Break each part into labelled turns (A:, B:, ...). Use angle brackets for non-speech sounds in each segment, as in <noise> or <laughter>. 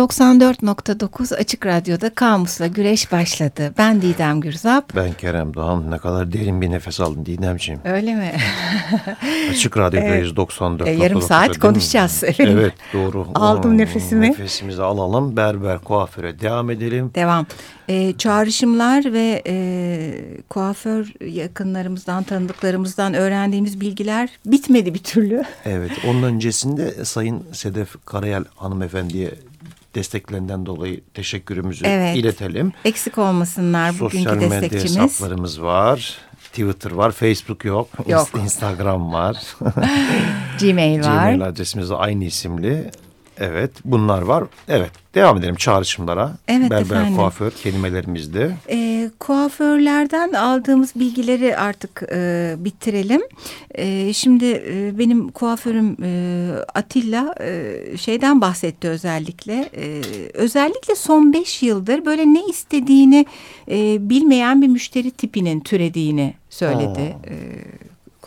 A: 94.9 Açık Radyo'da Kamus'la güreş başladı. Ben Didem Gürzap.
B: Ben Kerem Doğan. Ne kadar derin bir nefes aldın Didemciğim.
A: Öyle mi? <laughs>
B: Açık Radyo'dayız 94.9.
A: E, yarım saat konuşacağız.
B: Evet doğru. <laughs>
A: Aldım nefesimi.
B: Nefesimizi alalım. Berber kuaföre devam edelim.
A: Devam. E, çağrışımlar ve e, kuaför yakınlarımızdan, tanıdıklarımızdan öğrendiğimiz bilgiler bitmedi bir türlü.
B: Evet. Onun öncesinde Sayın Sedef Karayel hanımefendiye desteklerinden dolayı teşekkürümüzü
A: Evet.
B: iletelim.
A: Eksik olmasınlar
B: Sosyal
A: bugünkü
B: medya
A: destekçimiz.
B: hesaplarımız var. Twitter var, Facebook yok.
A: Yok.
B: Inst- Instagram var. <laughs>
A: Gmail var.
B: Gmail adresimiz de aynı isimli. Evet bunlar var. Evet devam edelim çağrışımlara.
A: Evet
B: Berber
A: efendim.
B: kuaför kelimelerimizde.
A: E, kuaförlerden aldığımız bilgileri artık e, bitirelim. E, şimdi e, benim kuaförüm e, Atilla e, şeyden bahsetti özellikle. E, özellikle son beş yıldır böyle ne istediğini e, bilmeyen bir müşteri tipinin türediğini söyledi. E,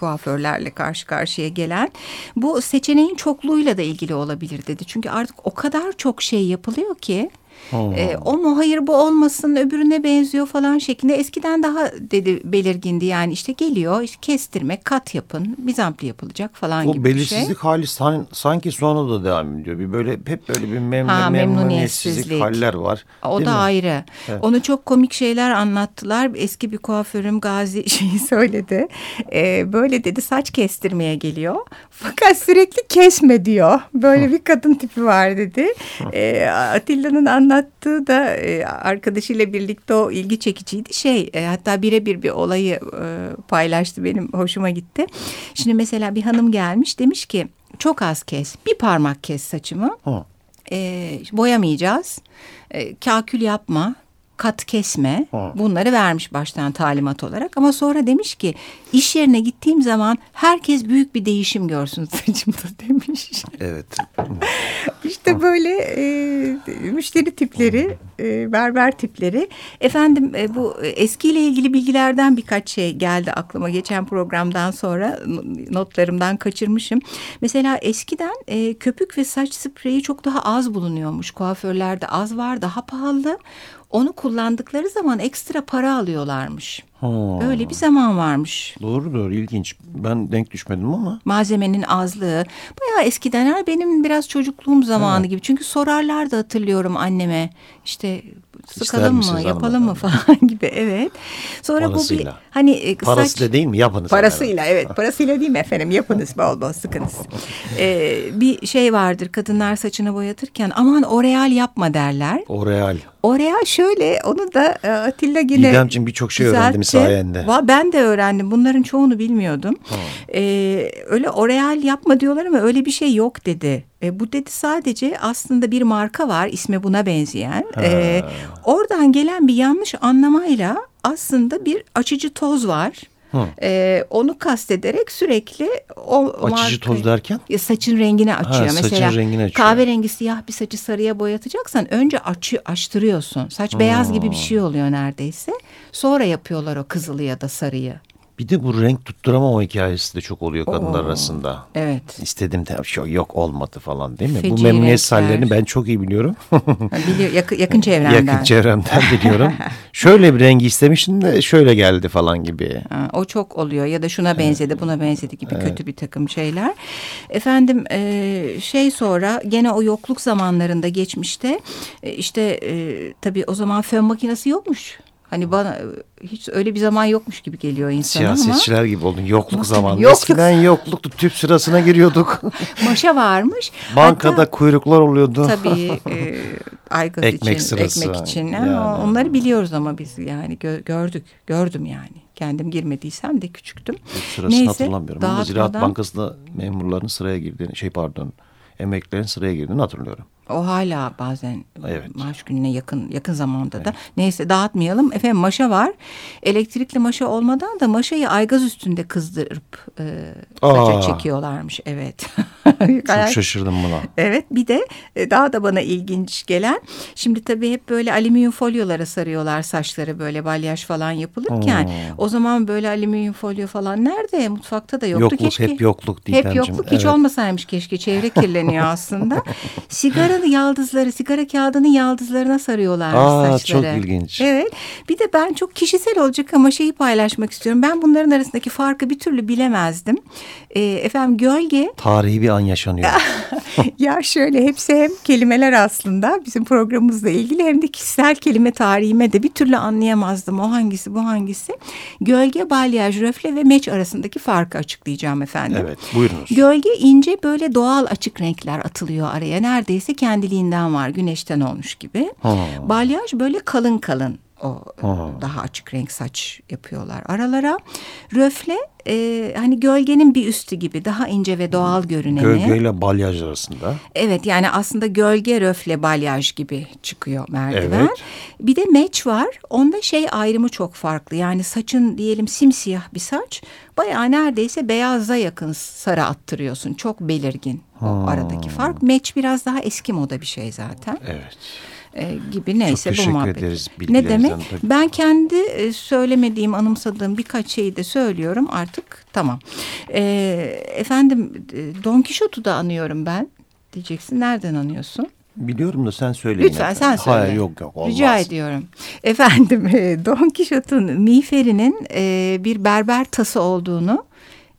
A: kuaförlerle karşı karşıya gelen bu seçeneğin çokluğuyla da ilgili olabilir dedi. Çünkü artık o kadar çok şey yapılıyor ki e, o mu hayır bu olmasın öbürüne benziyor falan şeklinde eskiden daha dedi belirgindi yani işte geliyor işte kestirme kat yapın bizampli yapılacak falan
B: O
A: gibi bir şey.
B: belirsizlik hali san- sanki sonra da devam ediyor. Bir böyle hep böyle bir mem
A: Ha,
B: memnuniyetsizlik
A: memnuniyetsizlik.
B: haller var.
A: O da
B: mi?
A: ayrı.
B: Evet.
A: Onu çok komik şeyler anlattılar. Eski bir kuaförüm Gazi <laughs> şeyi söyledi. Ee, böyle dedi saç kestirmeye geliyor. Fakat sürekli kesme diyor. Böyle bir kadın tipi var dedi. Ee, Atilla'nın anlattığı da e, arkadaşıyla birlikte o ilgi çekiciydi. Şey e, hatta birebir bir olayı e, paylaştı benim hoşuma gitti. Şimdi mesela bir hanım gelmiş demiş ki çok az kes bir parmak kes saçımı e, boyamayacağız. E, kakül yapma. Kat kesme
B: Hı.
A: bunları vermiş baştan talimat olarak ama sonra demiş ki iş yerine gittiğim zaman herkes büyük bir değişim görsün saçımda <laughs> demiş.
B: Evet.
A: İşte böyle e, müşteri tipleri, e, berber tipleri. Efendim e, bu eskiyle ilgili bilgilerden birkaç şey geldi aklıma geçen programdan sonra notlarımdan kaçırmışım. Mesela eskiden e, köpük ve saç spreyi çok daha az bulunuyormuş. Kuaförlerde az var, daha pahalı. Onu kullandıkları zaman ekstra para alıyorlarmış.
B: Ha.
A: Öyle bir zaman varmış.
B: Doğru doğru ilginç. Ben denk düşmedim ama.
A: malzemenin azlığı. Bayağı eskiden ha, benim biraz çocukluğum zamanı gibi. Çünkü sorarlardı hatırlıyorum anneme. İşte
B: İster
A: sıkalım mı, yapalım mı falan <laughs> gibi. Evet. Sonra bu bir
B: Parasıyla.
A: hani e,
B: Parası
A: saç-
B: da değil mi? Yapınız.
A: Parasıyla evet parasıyla değil mi efendim yapınız <laughs> bol bol sıkınız. Ee, bir şey vardır kadınlar saçını boyatırken aman oreal yapma derler.
B: Oreal.
A: Oreal şöyle onu da e, Atilla yine
B: Didemciğim birçok şey öğrendim
A: düzeltti.
B: sayende.
A: Va- Ben de öğrendim. Bunların çoğunu bilmiyordum. Ee, öyle Oreal yapma diyorlar ama öyle bir şey yok dedi. E, bu dedi sadece aslında bir marka var ismi buna benzeyen. E, oradan gelen bir yanlış anlamayla aslında bir açıcı toz var. E, onu kastederek sürekli o
B: Açıcı
A: marka-
B: toz derken?
A: ya saçın rengini açıyor.
B: saçın
A: Mesela
B: rengini açıyor.
A: kahverengi siyah bir saçı sarıya boyatacaksan önce açı, açtırıyorsun. Saç beyaz gibi bir şey oluyor neredeyse. Sonra yapıyorlar o kızılı ya da sarıyı.
B: Bir de bu renk tutturamama hikayesi de çok oluyor kadınlar
A: Oo.
B: arasında.
A: Evet.
B: İstedim de yok, yok olmadı falan değil mi?
A: Feci
B: bu memnuniyet hallerini ben çok iyi biliyorum.
A: Biliyor, yakın, <laughs> yakın çevremden.
B: Yakın çevremden biliyorum. <laughs> şöyle bir rengi istemiştim de şöyle geldi falan gibi.
A: Ha, o çok oluyor ya da şuna benzedi buna benzedi gibi kötü bir takım şeyler. Efendim e, şey sonra gene o yokluk zamanlarında geçmişte e, işte e, tabii o zaman fön makinesi yokmuş. Hani bana e, hiç öyle bir zaman yokmuş gibi geliyor insana ama
B: Siyasetçiler gibi oldun. Yokluk zamanı.
A: Yokluk.
B: Eskiden yokluktu. Tüp sırasına giriyorduk. <laughs>
A: maşa varmış.
B: Bankada
A: Hatta-
B: kuyruklar oluyordu.
A: Tabii e, aygaz
B: Ekmek
A: için,
B: sırası.
A: ekmek için.
B: Yani.
A: Ha, Onları biliyoruz ama biz yani gö- gördük, gördüm yani. Kendim girmediysem de küçüktüm.
B: Tüp sırasını hatırlamıyorum. Ama Ziraat
A: dağıtmadan-
B: Bankası'nda memurların sıraya girdiğini, şey pardon, emeklilerin sıraya girdiğini hatırlıyorum.
A: O hala bazen
B: Evet.
A: maaş gününe yakın yakın zamanda da. Neyse dağıtmayalım. Efendim maşa var. Elektrikli maşa olmadan da maşayı aygaz üstünde kızdırıp e,
B: Aa.
A: çekiyorlarmış. Evet. <laughs>
B: Çok şaşırdım buna.
A: Evet bir de e, daha da bana ilginç gelen şimdi tabii hep böyle alüminyum folyolara sarıyorlar saçları böyle balyaj falan yapılırken hmm. o zaman böyle alüminyum folyo falan nerede mutfakta da yoktu.
B: Yokluk keşke, hep yokluk Didemciğim.
A: Hep yokluk hiç evet. olmasaymış keşke çevre <laughs> kirleniyor aslında. Sigaranın yaldızları sigara kağıdının yaldızlarına sarıyorlar
B: Aa,
A: saçları.
B: Çok ilginç.
A: Evet bir de ben çok kişisel olacak ama şeyi paylaşmak istiyorum. Ben bunların arasındaki farkı bir türlü bilemezdim. E, efendim gölge.
B: Tarihi bir an yaşanıyor. <laughs>
A: ya şöyle hepsi hem kelimeler aslında bizim programımızla ilgili hem de kişisel kelime tarihime de bir türlü anlayamazdım. O hangisi bu hangisi. Gölge, balyaj, röfle ve meç arasındaki farkı açıklayacağım efendim.
B: Evet buyurunuz.
A: Gölge ince böyle doğal açık renkler atılıyor araya. Neredeyse kendiliğinden var güneşten olmuş gibi. Ha. Balyaj böyle kalın kalın o ha. daha açık renk saç yapıyorlar aralara. Röfle e, hani gölgenin bir üstü gibi daha ince ve doğal görüneni.
B: Gölgeyle balyaj arasında.
A: Evet yani aslında gölge röfle balyaj gibi çıkıyor merdiven. Evet. Bir de meç var. Onda şey ayrımı çok farklı. Yani saçın diyelim simsiyah bir saç bayağı neredeyse beyaza yakın sarı attırıyorsun. Çok belirgin o hmm. aradaki fark. Meç biraz daha eski moda bir şey zaten.
B: Evet
A: e, gibi neyse
B: Çok
A: bu muhabbet.
B: ederiz
A: ne demek? Tabii. Ben kendi e, söylemediğim, anımsadığım birkaç şeyi de söylüyorum artık tamam. E, efendim e, Don Quixote'u da anıyorum ben diyeceksin. Nereden anıyorsun?
B: Biliyorum da sen söyle.
A: Lütfen yine. sen söyle.
B: Hayır yok yok olmaz.
A: Rica ediyorum. Efendim e, Don Quixote'un miğferinin e, bir berber tası olduğunu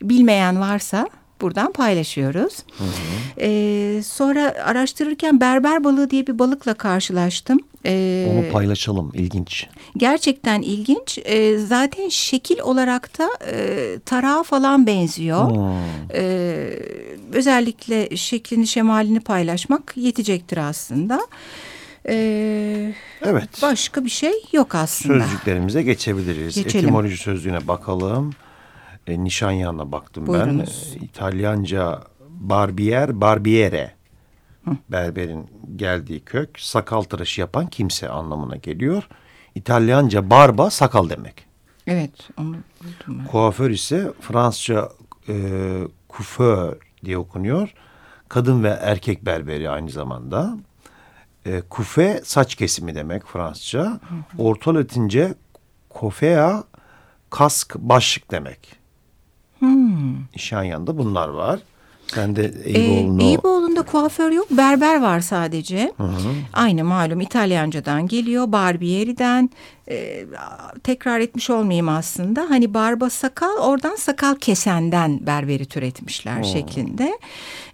A: bilmeyen varsa buradan paylaşıyoruz. Hı hı. Ee, sonra araştırırken berber balığı diye bir balıkla karşılaştım.
B: Ee, Onu paylaşalım ilginç.
A: Gerçekten ilginç. Ee, zaten şekil olarak da e, tarağa falan benziyor. Hmm. Ee, özellikle şeklini şemalini paylaşmak yetecektir aslında. Ee,
B: evet.
A: Başka bir şey yok aslında.
B: Sözcüklerimize geçebiliriz. Geçelim. Etimoloji sözlüğüne bakalım e, Nişanyan'a baktım Buyurunuz. ben. İtalyanca barbier, barbiere. Hı. Berberin geldiği kök sakal tıraşı yapan kimse anlamına geliyor. İtalyanca barba sakal demek.
A: Evet onu buldum ben.
B: Kuaför ise Fransızca e, kuför diye okunuyor. Kadın ve erkek berberi aynı zamanda. E, kufe saç kesimi demek Fransızca. Hı hı. Orta Latince kofea kask başlık demek. Hmm. Nişanyan'da bunlar var. Sen de.
A: Ee, Eyüboğlu'nda kuaför yok, berber var sadece. Hı hı. Aynı malum İtalyancadan geliyor, Barbieri'den. Ee, tekrar etmiş olmayayım aslında. Hani barba sakal, oradan sakal kesenden berberi türetmişler hı. şeklinde.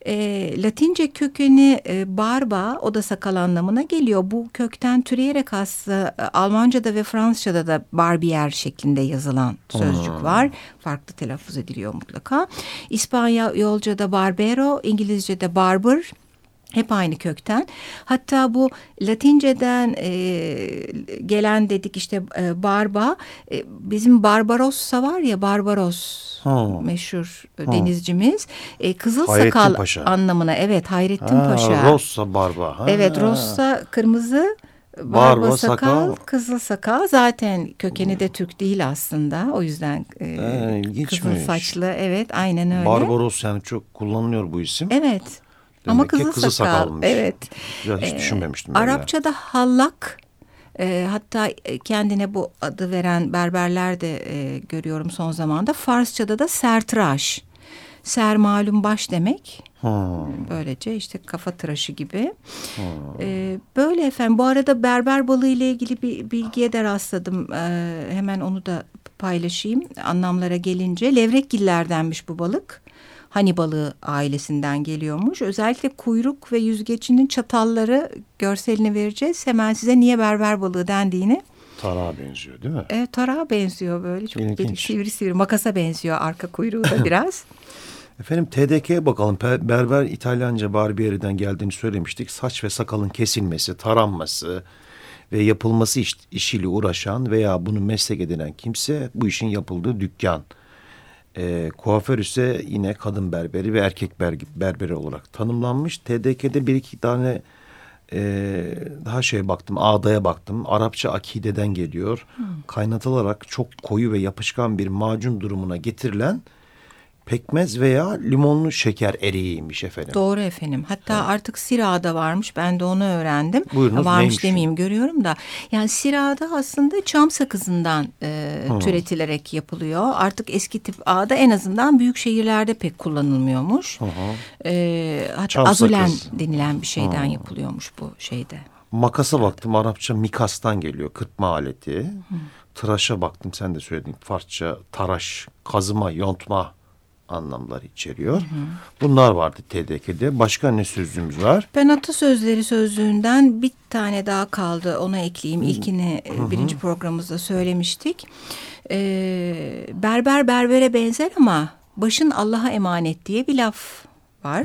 A: E, Latince kökeni e, barba o da sakal anlamına geliyor. Bu kökten türeyerek aslında e, Almanca'da ve Fransızca'da da barbier şeklinde yazılan sözcük hmm. var. Farklı telaffuz ediliyor mutlaka. İspanya yolca'da barbero, İngilizce'de barber. Hep aynı kökten. Hatta bu Latinceden e, gelen dedik işte e, barba. E, bizim Barbarossa var ya Barbaros ha. meşhur ha. denizcimiz. E, Kızıl Hayrettin sakal Paşa. anlamına. Evet Hayrettin ha, Paşa.
B: Rossa barba. Ha.
A: Evet Rossa kırmızı. Barba, barba sakal, sakal, kızıl sakal zaten kökeni de Türk değil aslında. O yüzden e, ee, kızıl saçlı evet aynen öyle.
B: Barbaros yani çok kullanılıyor bu isim.
A: Evet. Demek Ama kızıl, kızıl sakal. sakalmış. Evet.
B: Ya hiç ee, düşünmemiştim.
A: Arapçada öyle. hallak e, hatta kendine bu adı veren berberler de e, görüyorum son zamanda. Farsçada da sertraş. Ser malum baş demek. Hmm. Böylece işte kafa tıraşı gibi. Hmm. Ee, böyle efendim. Bu arada berber balığı ile ilgili bir bilgiye de rastladım. Ee, hemen onu da paylaşayım. Anlamlara gelince levrekgillerdenmiş bu balık hani balığı ailesinden geliyormuş. Özellikle kuyruk ve yüzgecinin çatalları görselini vereceğiz. Hemen size niye berber balığı dendiğini
B: Tarağa benziyor değil mi?
A: Evet tarağa benziyor böyle. Çok İlginç. sivri sivri makasa benziyor arka kuyruğu da <laughs> biraz.
B: Efendim TDK'ye bakalım. Berber İtalyanca Barbieri'den geldiğini söylemiştik. Saç ve sakalın kesilmesi, taranması ve yapılması iş, işiyle uğraşan veya bunu meslek edinen kimse bu işin yapıldığı dükkan e, kuaför ise yine kadın berberi ve erkek ber, berberi olarak tanımlanmış. TDK'de bir iki tane e, daha şeye baktım, ağdaya baktım. Arapça akideden geliyor. Hmm. Kaynatılarak çok koyu ve yapışkan bir macun durumuna getirilen pekmez veya limonlu şeker eriğiymiş efendim.
A: Doğru efendim. Hatta evet. artık Sira'da varmış. Ben de onu öğrendim.
B: Buyurunuz
A: varmış
B: neymiş?
A: demeyeyim görüyorum da. Yani Sira'da aslında çam sakızından e, türetilerek yapılıyor. Artık eski tip ağda en azından büyük şehirlerde pek kullanılmıyormuş. E, hatta
B: Çam
A: azulen
B: sakız.
A: denilen bir şeyden yapılıyormuş bu şeyde.
B: Makasa baktım Arapça mikastan geliyor kırpma aleti. Tıraşa baktım sen de söyledin Farsça taraş, kazıma, yontma anlamları içeriyor. Bunlar vardı TDK'de. Başka ne sözlüğümüz var?
A: Ben atasözleri sözlüğünden bir tane daha kaldı. Ona ekleyeyim. İlkini e, birinci programımızda söylemiştik. Ee, berber berbere benzer ama başın Allah'a emanet diye bir laf var.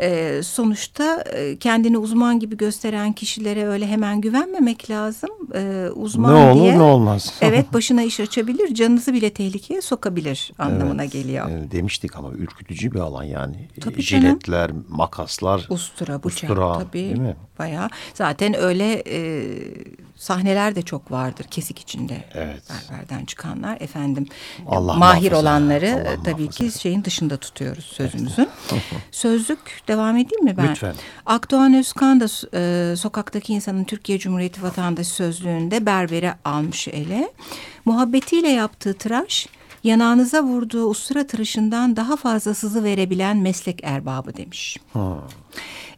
A: Ee, sonuçta e, kendini uzman gibi gösteren kişilere öyle hemen güvenmemek lazım. Ee, uzman
B: ne olur
A: diye.
B: ne olmaz. <laughs>
A: Evet başına iş açabilir, canınızı bile tehlikeye sokabilir anlamına
B: Evet,
A: geliyor.
B: e, demiştik ama ürkütücü bir alan yani.
A: Tabii
B: Jiletler, makaslar.
A: Ustura, bıçak
B: Ustura,
A: tabii.
B: değil mi?
A: Bayağı. Zaten öyle e, sahneler de çok vardır kesik içinde.
B: Evet.
A: Berberden çıkanlar. Efendim
B: Allah
A: mahir
B: muhafaza,
A: olanları
B: Allah
A: e, tabii
B: muhafaza.
A: ki şeyin dışında tutuyoruz sözümüzün. <laughs> Sözlük devam edeyim mi ben?
B: Lütfen.
A: Akdoğan Özkan da e, sokaktaki insanın Türkiye Cumhuriyeti vatandaşı sözlüğünde berbere almış ele. Muhabbetiyle yaptığı tıraş yanağınıza vurduğu ustura tıraşından daha fazla sızı verebilen meslek erbabı demiş.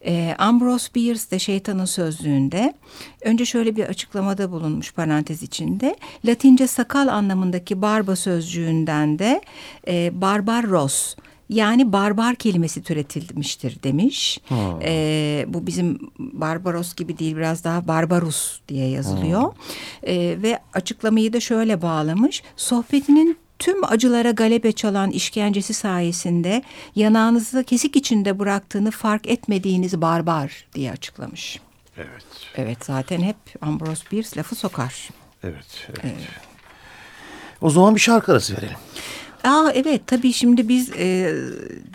A: Ee, Ambrose Bierce de şeytanın sözlüğünde önce şöyle bir açıklamada bulunmuş parantez içinde. Latince sakal anlamındaki barba sözcüğünden de e, barbaros yani barbar kelimesi türetilmiştir demiş. Ee, bu bizim barbaros gibi değil biraz daha barbarus diye yazılıyor. Ee, ve açıklamayı da şöyle bağlamış. Sohbetinin tüm acılara galebe çalan işkencesi sayesinde yanağınızı kesik içinde bıraktığını fark etmediğiniz barbar diye açıklamış.
B: Evet.
A: Evet zaten hep Ambrose Bierce lafı sokar.
B: Evet. evet. O zaman bir şarkı arası verelim.
A: Aa evet tabii şimdi biz e,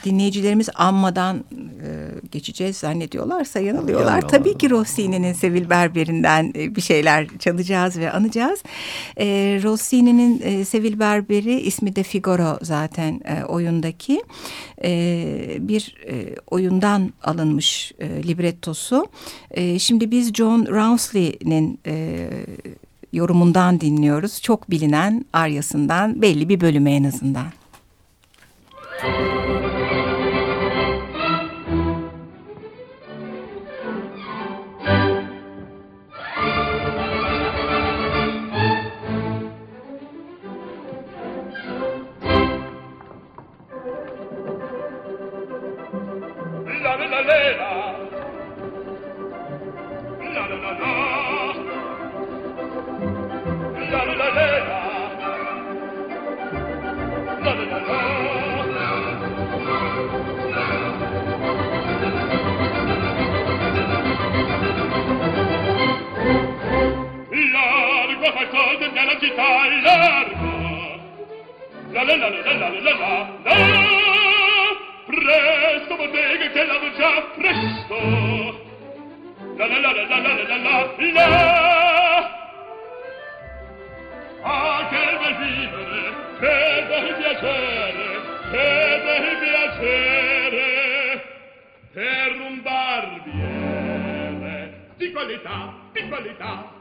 A: dinleyicilerimiz anmadan e, geçeceğiz zannediyorlarsa yanılıyorlar. Tabii ki Rossini'nin Sevil Berberi'nden e, bir şeyler çalacağız ve anacağız. E, Rossini'nin e, Sevil Berberi ismi de Figaro zaten e, oyundaki e, bir e, oyundan alınmış e, librettosu. E, şimdi biz John Rounsley'nin e, yorumundan dinliyoruz. Çok bilinen aryasından belli bir bölümü en azından.
C: La la facciata nella città largo. La la la la la la la la Presto bottega che la già presto. La la la la la la la la la Ah, che bel vivere, che bel piacere, che bel piacere per un barbiere di qualità, di qualità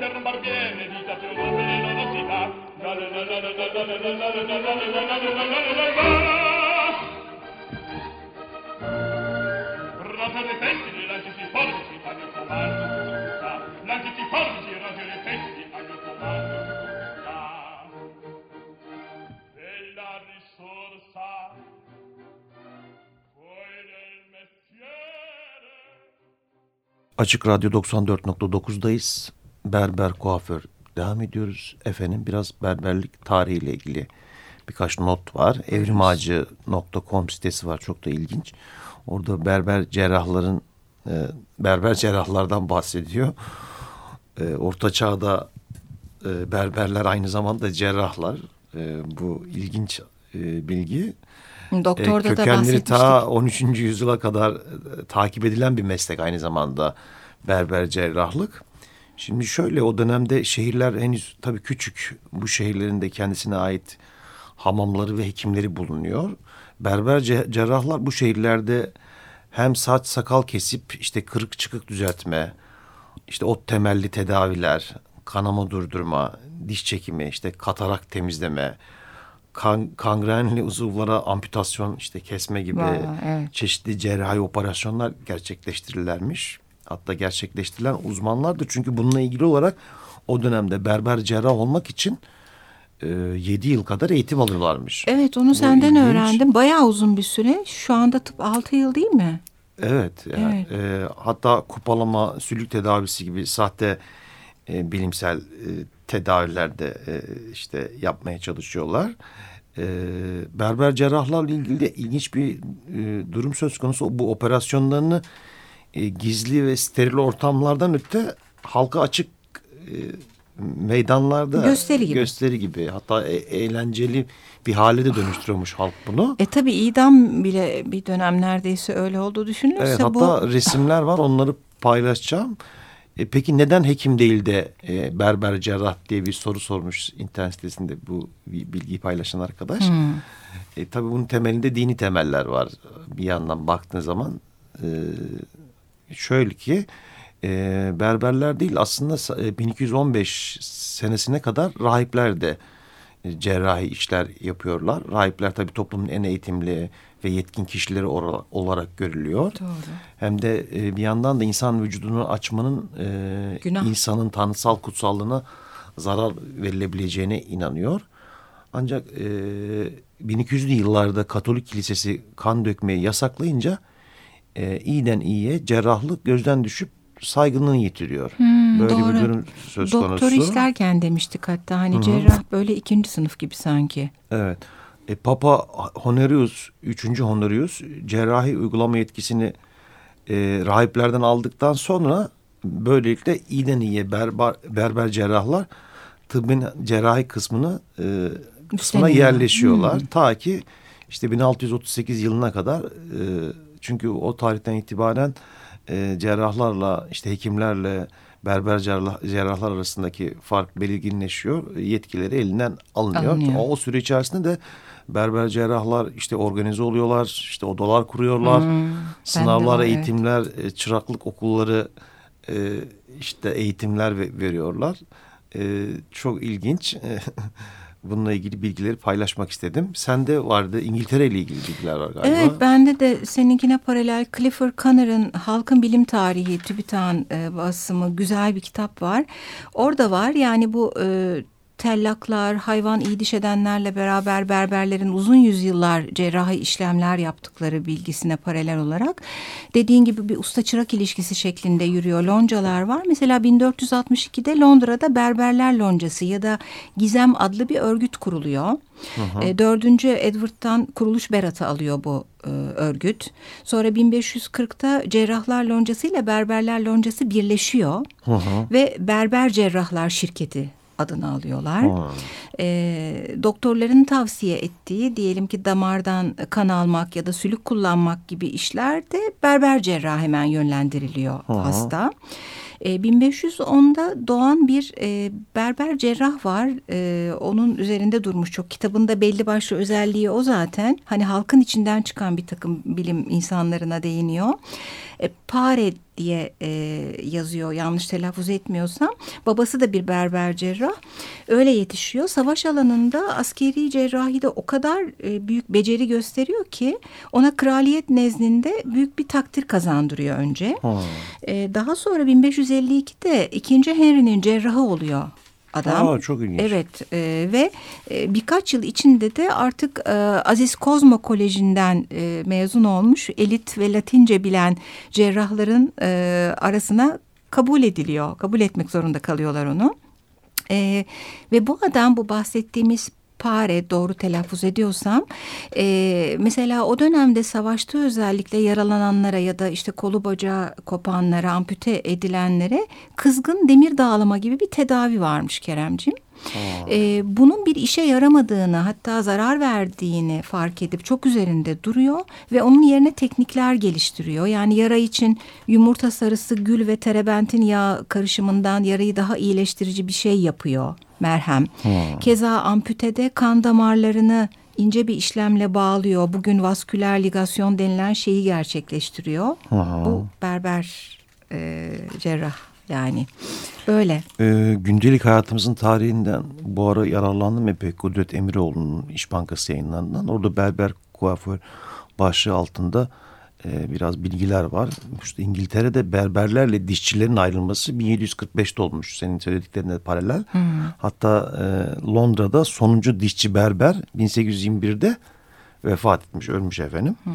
C: eterno barbiere di tatuaggio velocità. Rosa dei pezzi, si forbici,
B: Açık Radyo 94.9'dayız. Berber kuaför devam ediyoruz. Efendim biraz berberlik tarihiyle ilgili birkaç not var. Evrimağacı.com sitesi var çok da ilginç. Orada berber cerrahların e, berber cerrahlardan bahsediyor. E, Orta çağda e, berberler aynı zamanda cerrahlar. E, bu ilginç e, bilgi.
A: Doktorda
B: e,
A: da
B: kökenleri ta 13. yüzyıla kadar e, takip edilen bir meslek aynı zamanda berber cerrahlık. Şimdi şöyle o dönemde şehirler henüz tabii küçük. Bu şehirlerin de kendisine ait hamamları ve hekimleri bulunuyor. Berber ce- cerrahlar bu şehirlerde hem saç sakal kesip işte kırık çıkık düzeltme, işte ot temelli tedaviler, kanama durdurma, diş çekimi, işte katarak temizleme, kan, kangrenli uzuvlara amputasyon işte kesme gibi
A: Vay, evet.
B: çeşitli cerrahi operasyonlar gerçekleştirirlermiş. Hatta gerçekleştirilen uzmanlardır. Çünkü bununla ilgili olarak o dönemde berber cerrah olmak için e, 7 yıl kadar eğitim alıyorlarmış.
A: Evet onu
B: Bu
A: senden
B: ilginç.
A: öğrendim. Bayağı uzun bir süre. Şu anda tıp 6 yıl değil mi?
B: Evet. Yani,
A: Evet.
B: e, hatta kupalama, sülük tedavisi gibi sahte e, bilimsel e, tedavilerde e, işte yapmaya çalışıyorlar. E, berber cerrahlarla ilgili de ilginç bir e, durum söz konusu. Bu operasyonlarını e, gizli ve steril ortamlardan öte halka açık e, meydanlarda
A: Gösteri gibi.
B: gösteri gibi hatta e- eğlenceli bir hale de dönüştürüyormuş halk bunu.
A: E tabi idam bile bir dönem neredeyse öyle olduğu düşünülürse
B: Evet
A: bu
B: hatta resimler var onları paylaşacağım. E, peki neden hekim değil de e, berber cerrah diye bir soru sormuş internet sitesinde bu bilgiyi paylaşan arkadaş.
A: Hmm.
B: E, tabii bunun temelinde dini temeller var bir yandan baktığın zaman. E, şöyle ki e, berberler değil aslında sa- e, 1215 senesine kadar rahipler de e, cerrahi işler yapıyorlar. Rahipler tabii toplumun en eğitimli ve yetkin kişileri olarak görülüyor.
A: Doğru.
B: Hem de e, bir yandan da insan vücudunu açmanın
A: Günah.
B: insanın tanrısal kutsallığına zarar verilebileceğine inanıyor. Ancak e, 1200'lü yıllarda Katolik Kilisesi kan dökmeyi yasaklayınca e, iyiden iyiye cerrahlık gözden düşüp saygınlığını yitiriyor.
A: Hmm,
B: Böyle
A: doğru.
B: bir durum söz
A: Doktor
B: konusu.
A: işlerken demiştik hatta hani cerrah böyle ikinci sınıf gibi sanki.
B: Evet. E, Papa Honorius, 3. Honorius cerrahi uygulama yetkisini e, rahiplerden aldıktan sonra böylelikle iyiden iyiye berber, berber cerrahlar tıbbın cerrahi kısmını e, kısmına yerleşiyorlar. Ta ki işte 1638 yılına kadar e, çünkü o tarihten itibaren e, cerrahlarla işte hekimlerle berber cerrah, cerrahlar arasındaki fark belirginleşiyor. Yetkileri elinden alınıyor.
A: Alınıyor.
B: O, o süre içerisinde de berber cerrahlar işte organize oluyorlar. işte odalar kuruyorlar.
A: Hmm,
B: sınavlar,
A: evet.
B: eğitimler, e, çıraklık okulları e, işte eğitimler ve- veriyorlar. E, çok ilginç. <laughs> Bununla ilgili bilgileri paylaşmak istedim. Sende vardı İngiltere ile ilgili bilgiler var galiba.
A: Evet bende de seninkine paralel Clifford Connor'ın Halkın Bilim Tarihi TÜBİTAK'ın e, basımı güzel bir kitap var. Orada var yani bu e, tellaklar, hayvan iyi diş edenlerle beraber berberlerin uzun yüzyıllar cerrahi işlemler yaptıkları bilgisine paralel olarak dediğin gibi bir usta çırak ilişkisi şeklinde yürüyor. Loncalar var. Mesela 1462'de Londra'da Berberler Loncası ya da Gizem adlı bir örgüt kuruluyor. E, Dördüncü Edward'dan kuruluş beratı alıyor bu e, örgüt. Sonra 1540'ta Cerrahlar Loncası ile Berberler Loncası birleşiyor ve Berber Cerrahlar Şirketi adını alıyorlar. E, doktorların tavsiye ettiği diyelim ki damardan kan almak ya da sülük kullanmak gibi işlerde berber cerrah hemen yönlendiriliyor hasta. E, 1510'da doğan bir e, berber cerrah var. E, onun üzerinde durmuş çok. Kitabında belli başlı özelliği o zaten. Hani halkın içinden çıkan bir takım bilim insanlarına değiniyor. E, Pare diye e, yazıyor yanlış telaffuz etmiyorsam. Babası da bir berber cerrah. Öyle yetişiyor. Savaş alanında askeri cerrahide o kadar e, büyük beceri gösteriyor ki ona kraliyet nezdinde büyük bir takdir kazandırıyor önce. E, daha sonra 1552'de 2. Henry'nin cerrahı oluyor adam.
B: Aa, çok ilginç.
A: Evet e, ve e, birkaç yıl içinde de artık e, Aziz Kozmo Koleji'nden e, mezun olmuş elit ve Latince bilen cerrahların e, arasına kabul ediliyor. Kabul etmek zorunda kalıyorlar onu. E, ve bu adam bu bahsettiğimiz Pare doğru telaffuz ediyorsam e, mesela o dönemde savaşta özellikle yaralananlara ya da işte kolu bacağı kopanlara ampute edilenlere kızgın demir dağlama gibi bir tedavi varmış Keremciğim. E, bunun bir işe yaramadığını hatta zarar verdiğini fark edip çok üzerinde duruyor ve onun yerine teknikler geliştiriyor. Yani yara için yumurta sarısı, gül ve terebentin yağ karışımından yarayı daha iyileştirici bir şey yapıyor merhem. Hmm. Keza amputede kan damarlarını ince bir işlemle bağlıyor. Bugün vasküler ligasyon denilen şeyi gerçekleştiriyor. Hmm. Bu berber e, cerrah yani böyle.
B: Ee, gündelik hayatımızın tarihinden bu ara yararlandım epey Kudret Emiroğlu'nun İş Bankası yayınlarından. Orada berber kuaför başlığı altında e, biraz bilgiler var. İşte İngiltere'de berberlerle dişçilerin ayrılması 1745'te olmuş. Senin söylediklerine paralel. Hmm. Hatta e, Londra'da sonuncu dişçi berber 1821'de vefat etmiş, ölmüş efendim. Hmm.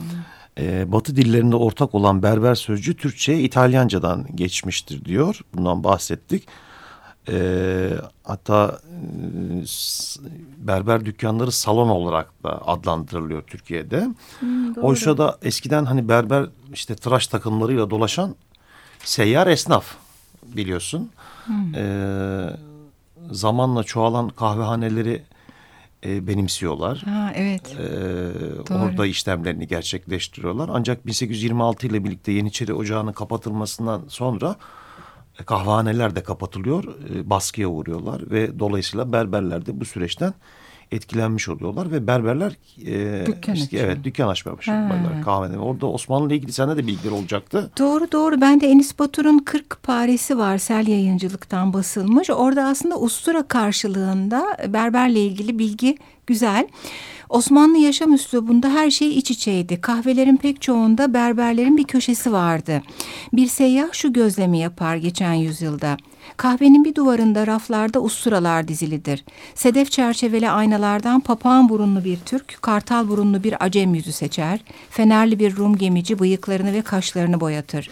B: E, Batı dillerinde ortak olan berber sözcüğü Türkçe'ye İtalyancadan geçmiştir diyor. Bundan bahsettik. E, hatta e, berber dükkanları salon olarak da adlandırılıyor Türkiye'de. Hmm, Oysa da eskiden hani berber işte tıraş takımlarıyla dolaşan seyyar esnaf biliyorsun. Hmm. E, zamanla çoğalan kahvehaneleri e, benimsiyorlar.
A: Ha, evet.
B: E, orada işlemlerini gerçekleştiriyorlar. Ancak 1826 ile birlikte Yeniçeri Ocağı'nın kapatılmasından sonra e, kahvehaneler de kapatılıyor, e, baskıya uğruyorlar ve dolayısıyla berberler de bu süreçten etkilenmiş oluyorlar ve berberler
A: e, dükkan
B: işte, evet dükkan açmaya başlıyorlar kahvede. Orada Osmanlı ile ilgili sende de bilgiler olacaktı.
A: Doğru doğru. Ben de Enis Batur'un 40 paresi var. Sel yayıncılıktan basılmış. Orada aslında ustura karşılığında berberle ilgili bilgi güzel. Osmanlı yaşam üslubunda her şey iç içeydi. Kahvelerin pek çoğunda berberlerin bir köşesi vardı. Bir seyyah şu gözlemi yapar geçen yüzyılda. Kahvenin bir duvarında raflarda usturalar dizilidir. Sedef çerçeveli aynalardan papağan burunlu bir Türk, kartal burunlu bir acem yüzü seçer. Fenerli bir Rum gemici bıyıklarını ve kaşlarını boyatır.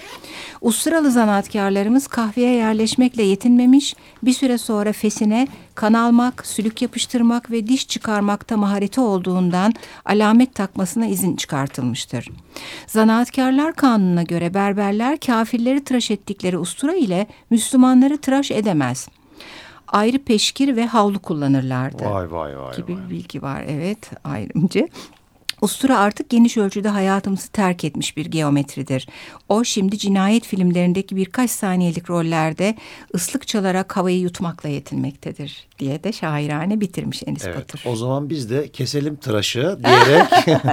A: Usturalı zanaatkarlarımız kahveye yerleşmekle yetinmemiş, bir süre sonra fesine kan almak, sülük yapıştırmak ve diş çıkarmakta mahareti olduğundan alamet takmasına izin çıkartılmıştır. Zanaatkarlar kanununa göre berberler kafirleri tıraş ettikleri ustura ile Müslümanları tıraş edemez. Ayrı peşkir ve havlu kullanırlardı.
B: Vay vay vay.
A: Gibi
B: vay.
A: bir bilgi var evet ayrımcı. Ustura artık geniş ölçüde hayatımızı terk etmiş bir geometridir. O şimdi cinayet filmlerindeki birkaç saniyelik rollerde ıslık çalarak havayı yutmakla yetinmektedir diye de şairane bitirmiş Enis evet, Batur.
B: O zaman biz de keselim tıraşı <laughs> diyerek <laughs>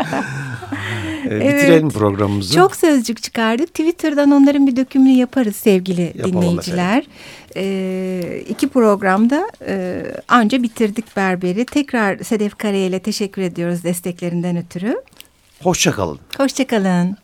B: evet. bitirelim programımızı.
A: Çok sözcük çıkardık. Twitter'dan onların bir dökümünü yaparız sevgili Yapalım dinleyiciler. Efendim. E, iki programda e, anca bitirdik Berber'i. Tekrar Sedef Karayel'e teşekkür ediyoruz desteklerinden ötürü.
B: Hoşçakalın.
A: Hoşçakalın.